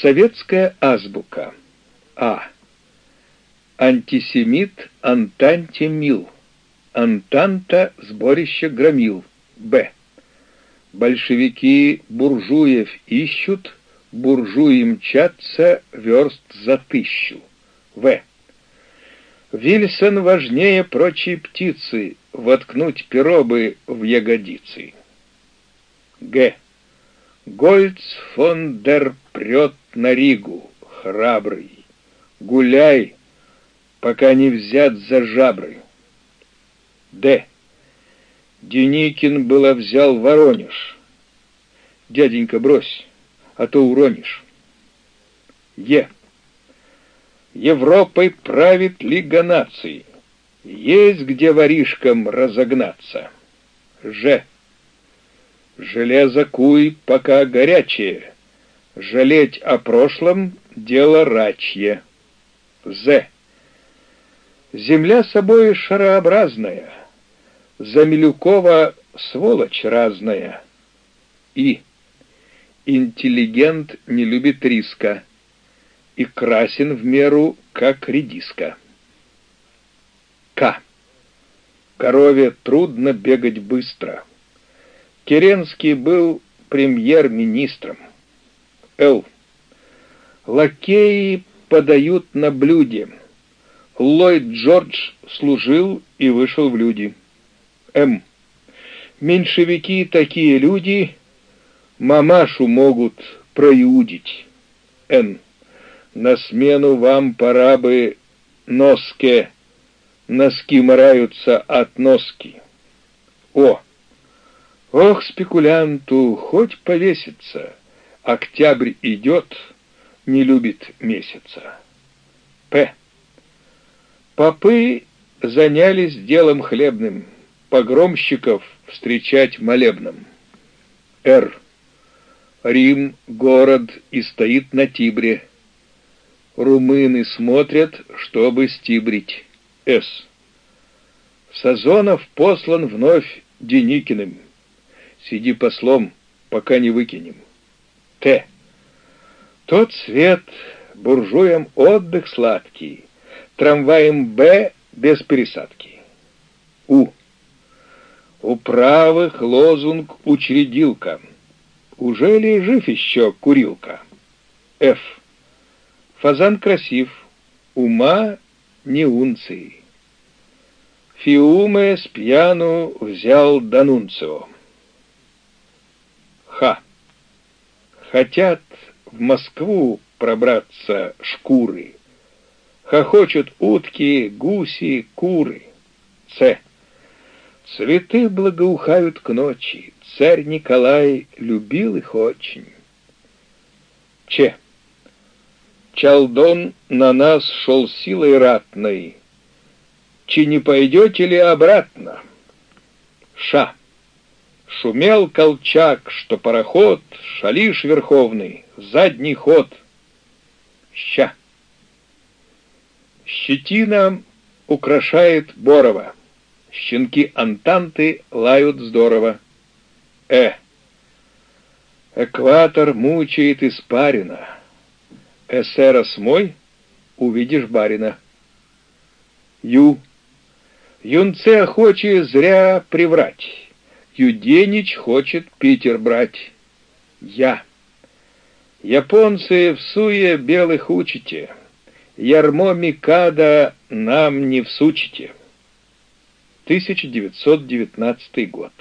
Советская азбука. А. Антисемит Антанте мил. Антанта сборище громил. Б. Большевики буржуев ищут, буржуи мчатся верст за тысячу. В. Вильсон важнее прочей птицы, воткнуть перо бы в ягодицы. Г. Гольц фон дер прет на Ригу, храбрый. Гуляй, пока не взят за жабры. Д. Деникин было взял Воронеж. Дяденька, брось, а то уронишь. Е. Европой правит Лига наций. Есть где воришкам разогнаться. Ж. Железо куй, пока горячее. Жалеть о прошлом — дело рачье. З. Земля собой шарообразная, Замилюкова сволочь разная. И. Интеллигент не любит риска и красен в меру, как редиска. К. Корове трудно бегать быстро. Керенский был премьер-министром. Л. Лакеи подают на блюде. Ллойд Джордж служил и вышел в люди. М. Меньшевики такие люди, мамашу могут проюдить. Н. На смену вам пора бы носке, носки мораются от носки. О. Ох, спекулянту, хоть повеситься, октябрь идет, не любит месяца. П. Попы занялись делом хлебным, погромщиков встречать молебным. Р. Рим — город и стоит на Тибре. Румыны смотрят, чтобы стибрить. С. Сазонов послан вновь Деникиным. Сиди послом, пока не выкинем. Т. Тот свет буржуям отдых сладкий, трамваем Б без пересадки. У. У правых лозунг учредилка. Уже ли жив еще курилка? Ф. Фазан красив, ума не унции. Фиуме с пьяну взял Данунцио. Х. Хотят в Москву пробраться шкуры. Хохочут утки, гуси, куры. Ц. Цветы благоухают к ночи. Царь Николай любил их очень. Ч. Чалдон на нас шел силой ратной. Чи не пойдете ли обратно? Ша. Шумел колчак, что пароход, шалиш верховный, задний ход. Ща. Щетина украшает Борова. Щенки Антанты лают здорово. Э. Экватор мучает испарина. Эсерос мой, увидишь барина. Ю. Юнце охочи зря приврать. Юденич хочет Питер брать. Я. Японцы в суе белых учите. Ярмо Микада нам не всучите. 1919 год.